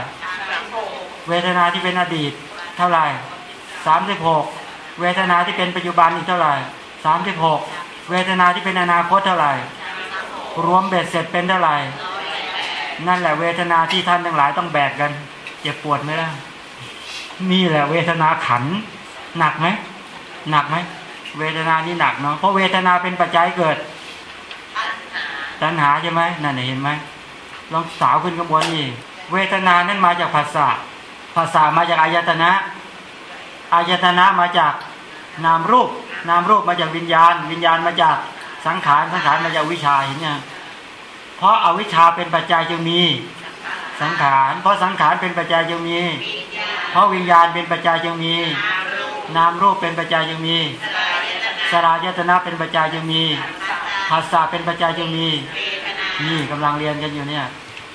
เวทนาที่เป็นอดีต เท่าไหร่สามสิบหกเวทนาที่เป็นปัจจุบันอีกเท่าไหร่สามสิบหกเวทนาที่เป็นอนาคตเท่าไหร่ รวมเบ็ดเสร็จเป็นเท่าไหร่ นั่นแหละเวทนาที่ท่านทั้งหลายต้องแบกกัน เจ็บปวดไหมล่ะนี่แหละเวทนาขันหนักไหมหนักไหมเวทนานี่หนักเนาะเพราะเวทนาเป็นปัจจัยเกิดตัณหาใช่ไหมนั่นเห็นไหมลองสาวขึ้นกระบวนนี่เวทนานั้นมาจากภาษาภาษามาจากอายตนะอายตนะมาจากนามรูป นามรูปมาจากวิญญาณ วิญญาณมาจาก สังขารสังขารมาจากวิชาเห็นยังเพราะอาวิชชาเป็นปัจจัยจึงมี สังขาร เพราะสังขารเป็นปัจจัยจึงมี เพราะวิญญาณเป็นปัจจัยจึงมี นามรูปเป็นปัจจัยจึงมีสลายตนะเป็นปัจจัยจึงมีภาษาเป็นปัจจัยจึงมี นี่กำลังเรียนกันอยู่เนี่ย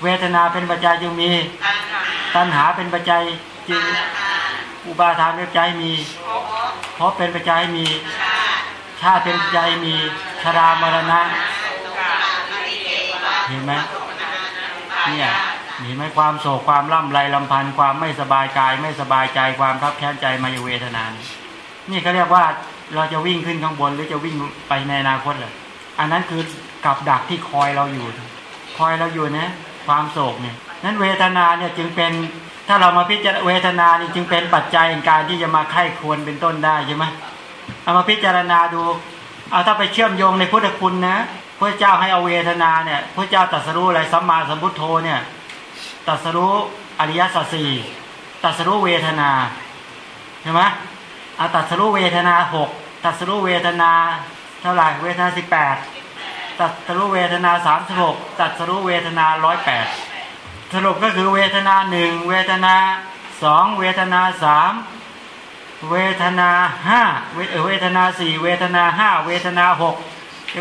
เวทนาเป็นปัจจัยจึงมี ตัณหาเป็นปัจจัยจึงอุปาทานเป็นปัจจัยมี เพราะเป็นปัจจัยมี ชาเป็นปัจมีชรามรณะ เห็นไหมเนี่ยเห็นไหมความโศกความล่ำไรลำพันธ์ความไม่สบายกาย ไม่สบายใจความคับแค้นใจมายเวทนานนี่เขาเรียกว่าเราจะวิ่งขึ้นข้างบนหรือจะวิ่งไปในอนาคตเลยอันนั้นคือกับดักที่คอยเราอยู่ คอยเราอยู่นะความโศกเนี่ยนั้นเวทนาเนี่ยจึงเป็นถ้าเรามาพิจารณาเวทนานี่จึงเป็นปัจจัยในการที่จะมาไข้ควรเป็นต้นได้ใช่ไหม เอามาพิจารณาดู เอาถ้าไปเชื่อมโยงในพุทธคุณนะพระเจ้าให้เอาเวทนาเนี่ยพระเจ้าตรัสรู้อะไรสัมมาสัมพุทโธเนี่ยตรัสรู้อริยสัจสี่ตรัสรู้เวทนาใช่ไหมเอาตรัสรู้เวทนาหกตรัสรู้เวทนาเท่าไหร่เวทนาสิบแปดตัดสรู้เวทนาสามสิบหกตัดสรู้เวทนาร้อยแปดสรุปก็คือเวทนาหนึ่งเวทนาสองเวทนาสาม เวทนาห้าเวทนาสี่เวทนาห้าเวทนาหก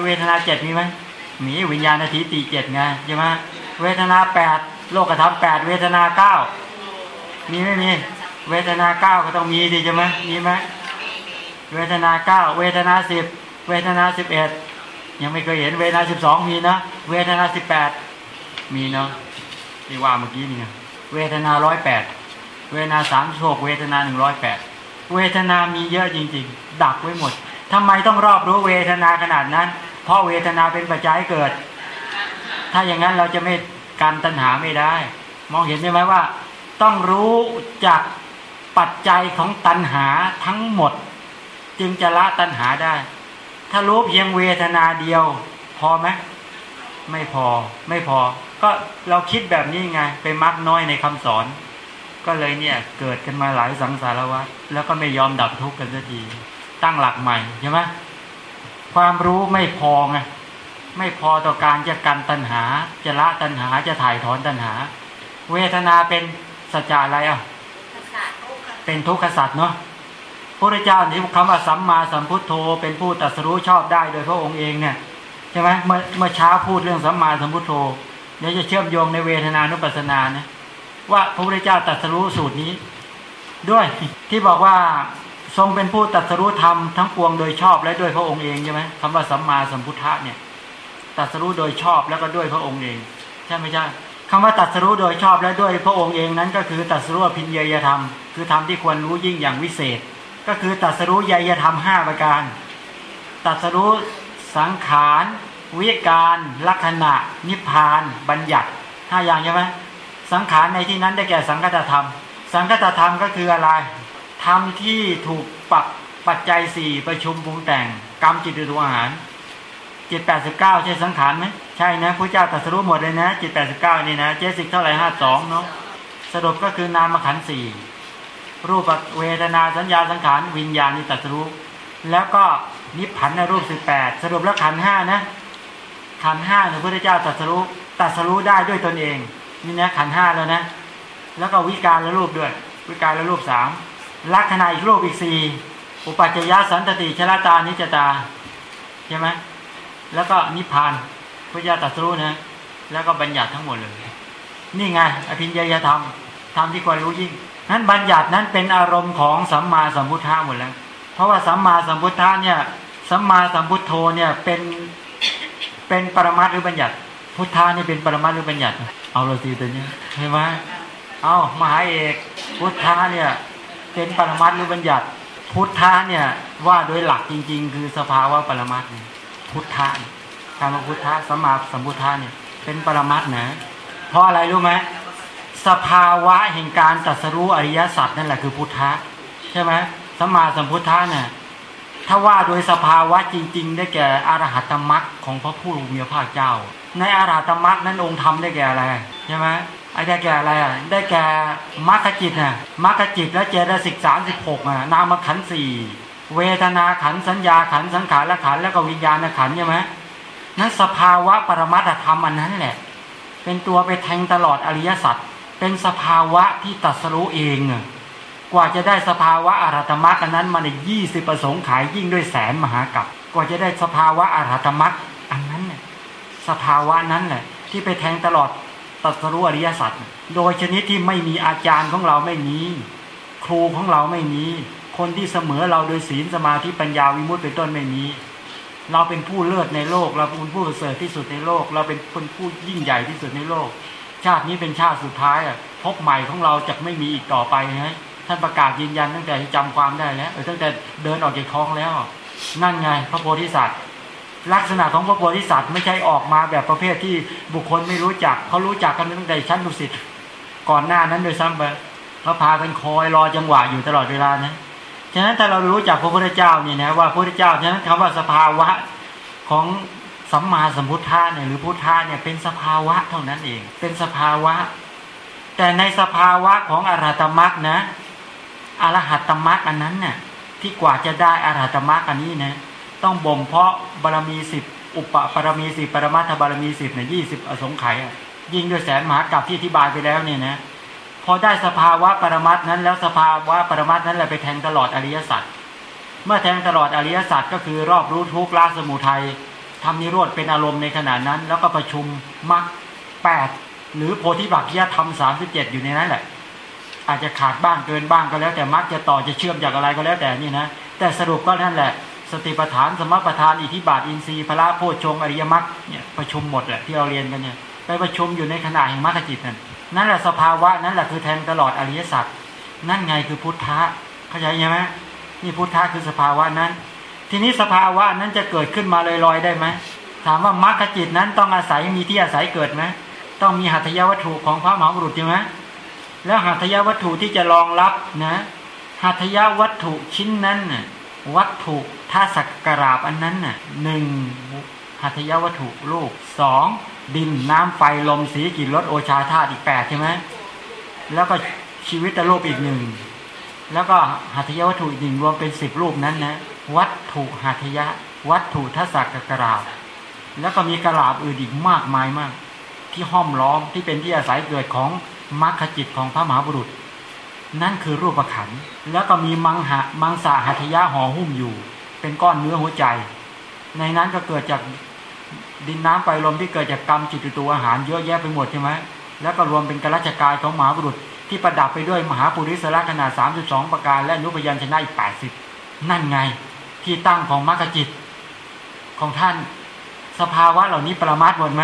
เวทนาเจ็ดมีไหมมีวิญญาณทิฏฐิเจ็ดไงใช่ไหมเวทนาแปดโลกธรรมแปดเวทนาเก้ามีไม่มีเวทนาเก้าก็ต้องมีดีใช่ไหมมีไหมเวทนาเก้าเวทนาสิบเวทนาสิบเอ็ดยังไม่เคยเห็นเวทนาสิบสองมีนะเวทนาสิบแปดมีเนาะที่ว่าเมื่อกี้นี่ไงเวทนาร้อยแปดเวทนาสามโชคเวทนาหนึ่งร้อยแปด เวทนามีเยอะจริง ๆ ดักไว้หมดทำไมต้องรอบรู้เวทนาขนาดนั้น เพราะเวทนาเป็นปัจจัยเกิด ถ้าอย่างนั้นเราจะไม่การตัณหาไม่ได้ มองเห็นได้ไหมว่า ต้องรู้จากปัจจัยของตัณหาทั้งหมด จึงจะละตัณหาได้ ถ้ารู้เพียงเวทนาเดียว พอไหมไม่พอไม่พอ ก็เราคิดแบบนี้ไง ไปมักน้อยในคำสอน ก็เลยเนี่ยเกิดกันมาหลายสังสารวัฏแล้วก็ไม่ยอมดับทุกข์กันสักทีตั้งหลักใหม่ใช่ไหมความรู้ไม่พอไงไม่พอต่อการจะกันตัณหา จะละตัณหาจะถ่ายถอนตัณหา เวทนาเป็นสัจจะอะไรอะเป็นทุกขสัจเนาะพระเจ้าที่คำว่าสัมมาสัมพุทโธ เป็นผู้ตรัสรู้ชอบได้โดยพระองค์เองเนี่ยใช่ไหมเมื่อเมื่อเช้าพูดเรื่องสัมมาสัมพุทโธเดี๋ยวจะเชื่อมโยงในเวทนานุปัสสนานะ ว่าพระพุทธเจ้าตรัสรู้สูตรนี้ ด้วยที่บอกว่าทรงเป็นผู้ตรัสรู้ธรรมทั้งปวงโดยชอบและด้วยพระองค์เองใช่ไหมคำว่าสัมมาสัมพุทธะเนี่ยตรัสรู้โดยชอบแล้วก็ด้วยพระองค์เองใช่ไหมใช่คำว่าตรัสรู้โดยชอบและด้วยพระองค์เองนั้นก็คือตรัสรู้พิญญยธรรม คือธรรมที่ควรรู้ยิ่งอย่างวิเศษ ก็คือตรัสรู้ยยธรรมห้าประการตรัสรู้สังขารวิการลักษณะ นิพพาน บัญญัติห้าอย่างใช่ไหม สังขารในที่นั้นได้แก่สังคตธรรม สังคตธรรมก็คืออะไรธรรมที่ถูกปักปัจจัยสี่ประชุมปรุงแต่ง กรรมจิตตัวอาหารจิตแปดสิบเก้าใช่สังขารไหมใช่นะพระเจ้าตรัสรู้หมดเลยนะจิตแปดสิบเก้านี่นะเจสิกเท่าไหร่ห้าสองเนาะสรุปก็คือนามขันสี่รูปเวทนาสัญญาสังขารวิญญาณนี่ตรัสรู้ แล้วก็นิพพันในรูปสิบแปดสรุปแล้วขันห้านะขันห้าเนี่ยพระเจ้าตรัสรู้ตรัสรู้ได้ด้วยตนเอง นี่นะขันห้าแล้วนะ แล้วก็วิการและรูปด้วย วิการและรูปสามลักษณะอีกรูปอีกสี่อุปัจจยสันตติชลตานิจตาใช่ไหมแล้วก็นิพพานพระเจ้าตรัสรู้นะ แล้วก็บัญญัติทั้งหมดเลย นี่ไงอภิญญาธรรมธรรมที่ควรรู้ยิ่งนั้นบัญญัตินั้นเป็นอารมณ์ของสัมมาสัมพุทธะหมดแล้ว เพราะว่าสัมมาสัมพุทธะเนี่ยสัมมาสัมพุทโธเนี่ยเป็นเป็นปรมัตหรือบัญญัติ พุทธานี่เป็นปรมัตหรือบัญญัติ เอาเราสีตัวนี้ใช่ไหมเอามหาเอกพุทธาเนี่ยเป็นปรมัตหรือบัญญัติ พุทธาเนี่ยว่าโดยหลักจริง ๆ คือสภาวะปรมัตพุทธะคำว่าพุทธะสัมมาสัมพุทธะเนี่ยเป็นปรมัตนะเพราะอะไรรู้ไหมสภาวะแห่งการตรัสรู้อริยสัจนั่นแหละคือพุทธะใช่ไหมสัมมาสัมพุทธะเนี่ยถ้าว่าโดยสภาวะจริง ๆ ได้แก่อรหัตมรรคของพระผู้มีพระเจ้า ในอารหัตมรรคนั้นองค์ธรรมได้แก่อะไรใช่ไหมไอ้ได้แก่อะไรอะได้แก่มรรคจิตน่ะมรรคจิตและเจตสิกสามสิบหกอะนามขันสี่เวทนาขันสัญญาขันสังขารละขันแล้วก็วิญญาณขันใช่ไหมนั้นสภาวะปรมัตธรรมอันนั้นแหละ เป็นตัวไปแทงตลอดอริยสัจเป็นสภาวะที่ตัดสรู้เองกว่าจะได้สภาวะอรหัตมรรคนั้นมาในยี่สิบประสงค์ขายยิ่งด้วยแสนมหากับกว่าจะได้สภาวะอรหัตมรรคอันนั้น สภาวะนั้นแหละที่ไปแทงตลอดตรัสรู้อริยสัจโดยชนิดที่ไม่มีอาจารย์ของเราไม่มีครูของเราไม่มีคนที่เสมอเราโดยศีลสมาธิปัญญาวิมุตติเป็นต้นไม่มีเราเป็นผู้เลิศในโลก เราเป็นผู้ประเสริฐที่สุดในโลก เราเป็นคนผู้ยิ่งใหญ่ที่สุดในโลก ชาตินี้เป็นชาติสุดท้ายอะพบใหม่ของเราจะไม่มีอีกต่อไปนะท่านประกาศยืนยันตั้งแต่จำความได้แล้วตั้งแต่เดินออกจากท้องแล้ว นั่นไง พระโพธิสัตว์ ลักษณะของพระโพธิสัตว์ไม่ใช่ออกมาแบบประเภทที่บุคคลไม่รู้จักเขารู้จักกันตั้งแต่ชั้นดุสิตก่อนหน้านั้นโดยซ้ำไปเขาพากันคอยรอจังหวะอยู่ตลอดเวลานะฉะนั้นถ้าเรารู้จักพระพุทธเจ้าเนี่ยนะว่าพระพุทธเจ้าฉะนั้นคำว่าสภาวะของสัมมาสัมพุทธะเนี่ยหรือพุทธะเนี่ยเป็นสภาวะเท่านั้นเอง เป็นสภาวะ แต่ในสภาวะของอรหัตมรักนะอรหัตมรักอันนั้นเนี่ยที่กว่าจะได้อรหัตมรักอันนี้นะ ต้องบ่มเพาะบารมีสิบอุปปารมีสิบปรมัตถบารมีสิบเนี่ยยี่สิบอสงไขยยิ่งด้วยแสนมหากรัปที่อธิบายไปแล้วเนี่ยนะพอได้สภาวะปรมัตนั้น แล้วสภาวะปรมัตนั้นแหละไปแทงตลอดอริยสัจเมื่อแทงตลอดอริยสัจก็คือรอบรู้ทุกข์ละสมุทัยทำนิโรธเป็นอารมณ์ในขณะนั้น แล้วก็ประชุมมรรคแปดหรือโพธิบัคคียธรรมสามสิบเจ็ดอยู่ในนั้นแหละ อาจจะขาดบ้างเกินบ้างก็แล้วแต่มรรคจะต่อจะเชื่อมจากอะไรก็แล้วแต่นี่นะแต่สรุปก็นั่นแหละ สติปัฏฐานสมปัฏฐานอิทิบาทอินทรีย์พระโพชฌงอริยมรรคเนี่ยประชุมหมดแหละที่เราเรียนกันเนี่ยไปประชุมอยู่ในขณะแห่งมรรคจิตนั่นนั่นแหละสภาวะนั่นแหละคือแทนตลอดอริยสัจนั่นไงคือพุทธะเข้าใจไหมนี่พุทธะคือสภาวะนั้น ทีนี้สภาวะนั้นจะเกิดขึ้นมาลอยๆได้ไหมถามว่ามรรคจิตนั้นต้องอาศัยมีที่อาศัยเกิดไหมต้องมีหัตถยวัตถุของพระมหาบุรุษใช่ไหมแล้วหัตถยวัตถุที่จะรองรับนะหัตถยวัตถุชิ้นนั้นน่ะ วัตถุท่าสักกราบอันนั้นน่ะหนึ่งหัตถยวัตถุลูกสองดินน้ำไฟลมสีกลิ่นรสโอชาธาตุอีกแปดใช่ไหมแล้วก็ชีวิตรูปอีกหนึ่งแล้วก็หัตถยวัตถุอีกหนึ่งรวมเป็นสิบรูปนั้นนะวัตถุหัตถยะ วัตถุท่าสักกราบ แล้วก็มีกระลาบอื่นอีกมากมายมาก ที่ห้อมล้อมที่เป็นที่อาศัยเกิดของมรรคจิตของพระมหาบุรุษ นั่นคือรูปขันธ์แล้วก็มีมังหะมังสาหัตยะห่อหุ้มอยู่ เป็นก้อนเนื้อหัวใจ ในนั้นก็เกิดจากดินน้ำไฟลมที่เกิดจากกรรมจิตตัวอาหารเยอะแยะไปหมดใช่ไหมแล้วก็รวมเป็นกรัชกายของมหาบุรุษ ที่ประดับไปด้วยมหาปุริสละขนาด 32 ประการ และนุพยัญชนะอีก 80 นั่นไงที่ตั้งของมรรคจิต ของท่านสภาวะเหล่านี้ประมาทหมดไหม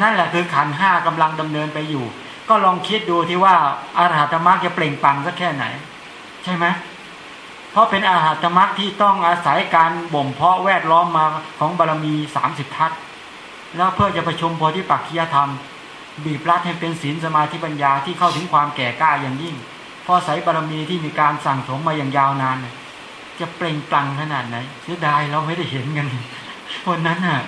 นั่นแหละคือขันห้ากำลังดำเนินไปอยู่ ก็ลองคิดดูที่ว่าอารหัตมรรคจะเปล่งปลั่งสักแค่ไหน ใช่ไหมเพราะเป็นอารหัตมรรคที่ต้องอาศัยการบ่มเพาะแวดล้อมมาของบารมีสามสิบทัศแล้วเพื่อจะประชุมโพธิปักขียธรรม บีบรัดให้เป็นศีลสมาธิปัญญาที่เข้าถึงความแก่กล้าอย่างยิ่งเพราะสายบารมีที่มีการสั่งสมมาอย่างยาวนานจะเปล่งปลั่งขนาดไหนเสียดายเราไม่ได้เห็นกันวันนั้นน่ะ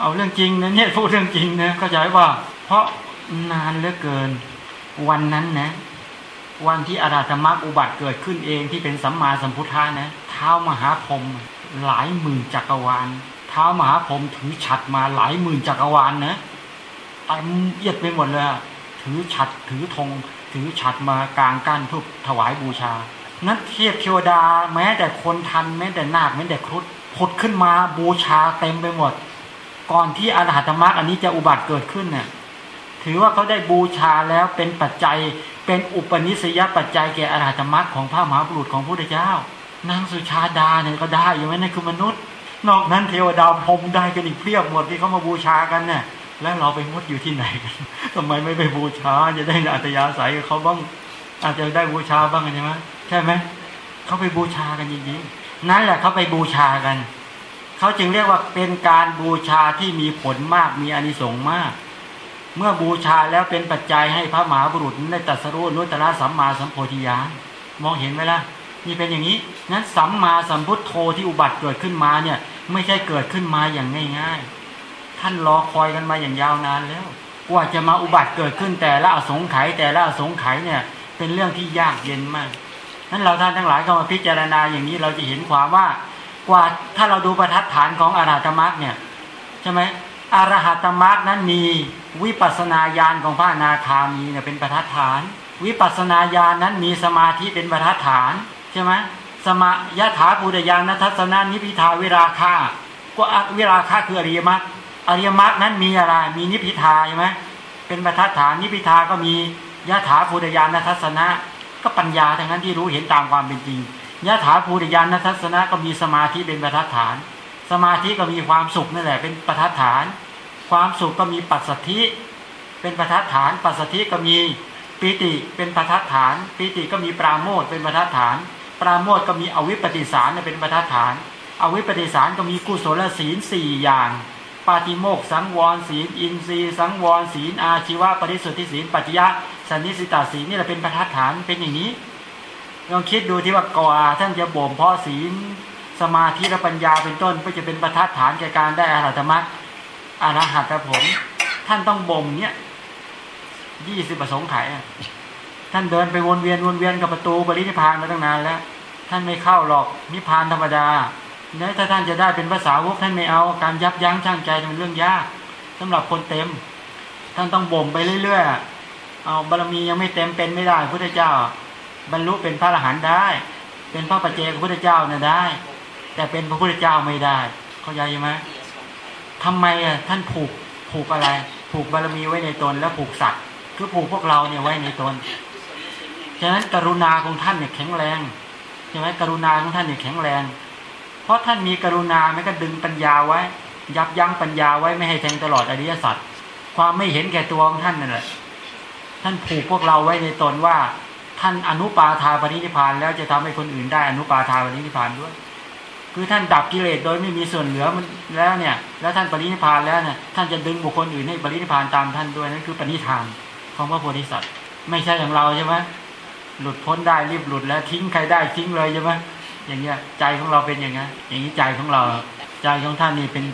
เอาเรื่องจริงนะเนี่ยพูดเรื่องจริงนะเข้าใจว่า เพราะ นานเหลือเกิน วันนั้นนะ วันที่อาราธมรรคอุบัติเกิดขึ้นเองที่เป็นสัมมาสัมพุทธานะเท้ามหาพรหมหลายหมื่นจักรวาลเท้ามหาพรหมถือฉัดมาหลายหมื่นจักรวาลนะเต็มเอียดไปหมดเลยถือฉัดถือธงถือฉัดมากลางกั้นเพื่อถวายบูชา นั้นเทียบเทวดาแม้แต่คนทันแม้แต่นาคแม้แต่ครุฑผุดขึ้นมาบูชาเต็มไปหมด ก่อนที่อรหัตมรรคอันนี้จะอุบัติเกิดขึ้นเนี่ย ถือว่าเขาได้บูชาแล้วเป็นปัจจัย เป็นอุปนิสัยปัจจัยแก่อรหัตมรรคของพระมหาบุรุษของพระพุทธเจ้านางสุชาดาเนี่ยก็ได้อยู่ไหมนั่นคือมนุษย์ นอกนั้นเทวดาพรมได้กันอีกเพียบหมดที่เขามาบูชากันเนี่ยแล้วเราไปมุดอยู่ที่ไหนกันทำไมไม่ไปบูชาจะได้อัตยาศัยกับเขาบ้างอาจจะได้บูชาบ้างใช่ไหมใช่ไหมเขาไปบูชากันจริงๆนั่นแหละเขาไปบูชากันเขาจึงเรียกว่าเป็นการบูชาที่มีผลมากมีอานิสงส์มาก เมื่อบูชาแล้วเป็นปัจจัยให้พระมหาบุรุษได้ตัดสรุนุตตะสัมมาสัมโพธิญาณมองเห็นไหมล่ะนี่เป็นอย่างนี้นั้นสัมมาสัมพุทโธที่อุบัติเกิดขึ้นมาเนี่ย ไม่ใช่เกิดขึ้นมาอย่างง่ายๆ ท่านรอคอยกันมาอย่างยาวนานแล้วกว่าจะมาอุบัติเกิดขึ้นแต่ละอสงไขยแต่ละอสงไขยเนี่ย เป็นเรื่องที่ยากเย็นมากนั้นเราท่านทั้งหลายเข้ามาพิจารณาอย่างนี้เราจะเห็นความว่ากว่าถ้าเราดูประทัดฐานของอรหัตมรรคเนี่ยใช่ไหม อรหัตมรรคนั้นมีวิปัสนาญาณของพระอนาคามีเนี่ยเป็นประทัดฐาน วิปัสนาญาณนั้นมีสมาธิเป็นประทัดฐานใช่ไหมสมายะถาปุตยานัทัศนานิพิทาวิราคาก็วิราคาคืออริยมรรคอริยมรรคนั้นมีอะไร มีนิพิทาใช่ไหมเป็นบรรทัดฐานนิพิทาก็มียะถาภูตยานทัศนะก็ปัญญาทั้งนั้นที่รู้เห็นตามความเป็นจริงยะถาภูตยานทัศนะก็มีสมาธิเป็นบรรทัดฐาน สมาธิก็มีความสุขนั่นแหละเป็นประทัดฐาน ความสุขก็มีปัสสัทธิเป็นประทัดฐาน ปัสสัทธิก็มีปิติเป็นประทัดฐาน ปิติก็มีปราโมทเป็นประทัดฐาน ปราโมทก็มีอวิปปิสารเนี่ยเป็นประทัดฐาน อวิปปิสารก็มีกุศลศีลสี่อย่าง ปาติโมกข์สังวรศีล อินทรีย์สังวรศีล อาชีวะปริสุทธิศีล ปัจจยะสันนิสิตาศีลนี่แหละเป็นประทัดฐานเป็นอย่างนี้ลองคิดดูที่ว่าก่อท่านจะบ่มเพาะศีลสมาธิและปัญญาเป็นต้นเพื่อจะเป็นประทัดฐานแก่การได้อรหัตมรรค อรหัตผล ท่านต้องบ่มเนี่ยยี่สิบประสงค์ไขท่านเดินไปวนเวียนวนเวียนกับประตูปรินิพานมาตั้งนานแล้ว ท่านไม่เข้าหรอกนิพานธรรมดาเนี่ยถ้าท่านจะได้เป็นภาษาวกท่านไม่เอาการยับยั้งชั่งใจเป็นเรื่องยากสำหรับคนเต็ม ท่านต้องบ่มไปเรื่อยๆเอาบารมียังไม่เต็มเป็นไม่ได้พุทธเจ้า บรรลุเป็นพระอรหันต์ได้ เป็นพระปัจเจกพุทธเจ้าเนี่ยได้ แต่เป็นพระพุทธเจ้าไม่ได้ เข้าใจไหม ทำไมอะท่านผูกผูกอะไร ผูกบารมีไว้ในตน แล้วผูกสัตว์คือผูกพวกเราเนี่ยไว้ในตนฉะนั้นกรุณาของท่านเนี่ยแข็งแรงใช่ไหมกรุณาของท่านเนี่ยแข็งแรง เพราะท่านมีกรุณาไม่ก็ดึงปัญญาไว้ ยับยั้งปัญญาไว้ไม่ให้แทงตลอดอริยสัจความไม่เห็นแก่ตัวของท่านนั่นแหละท่านผูกพวกเราไว้ในตนว่า ท่านอนุปาทาปรินิพพานแล้วจะทำให้คนอื่นได้อนุปาทาปรินิพานด้วย คือท่านดับกิเลสโดยไม่มีส่วนเหลือมันแล้วเนี่ย แล้วท่านปรินิพานแล้วเนี่ยท่านจะดึงบุคคลอื่นให้ปรินิพพานตามท่านด้วยนั่นคือปณิธานของพระโพธิสัตว์ ไม่ใช่อย่างเราใช่ไหมหลุดพ้นได้รีบหลุดแล้วทิ้งใครได้ทิ้งเลยใช่ไหมอย่างเงี้ยใจของเราเป็นอย่างเงี้ยอย่างนี้ใจของเรา ใจของท่านนี่เป็น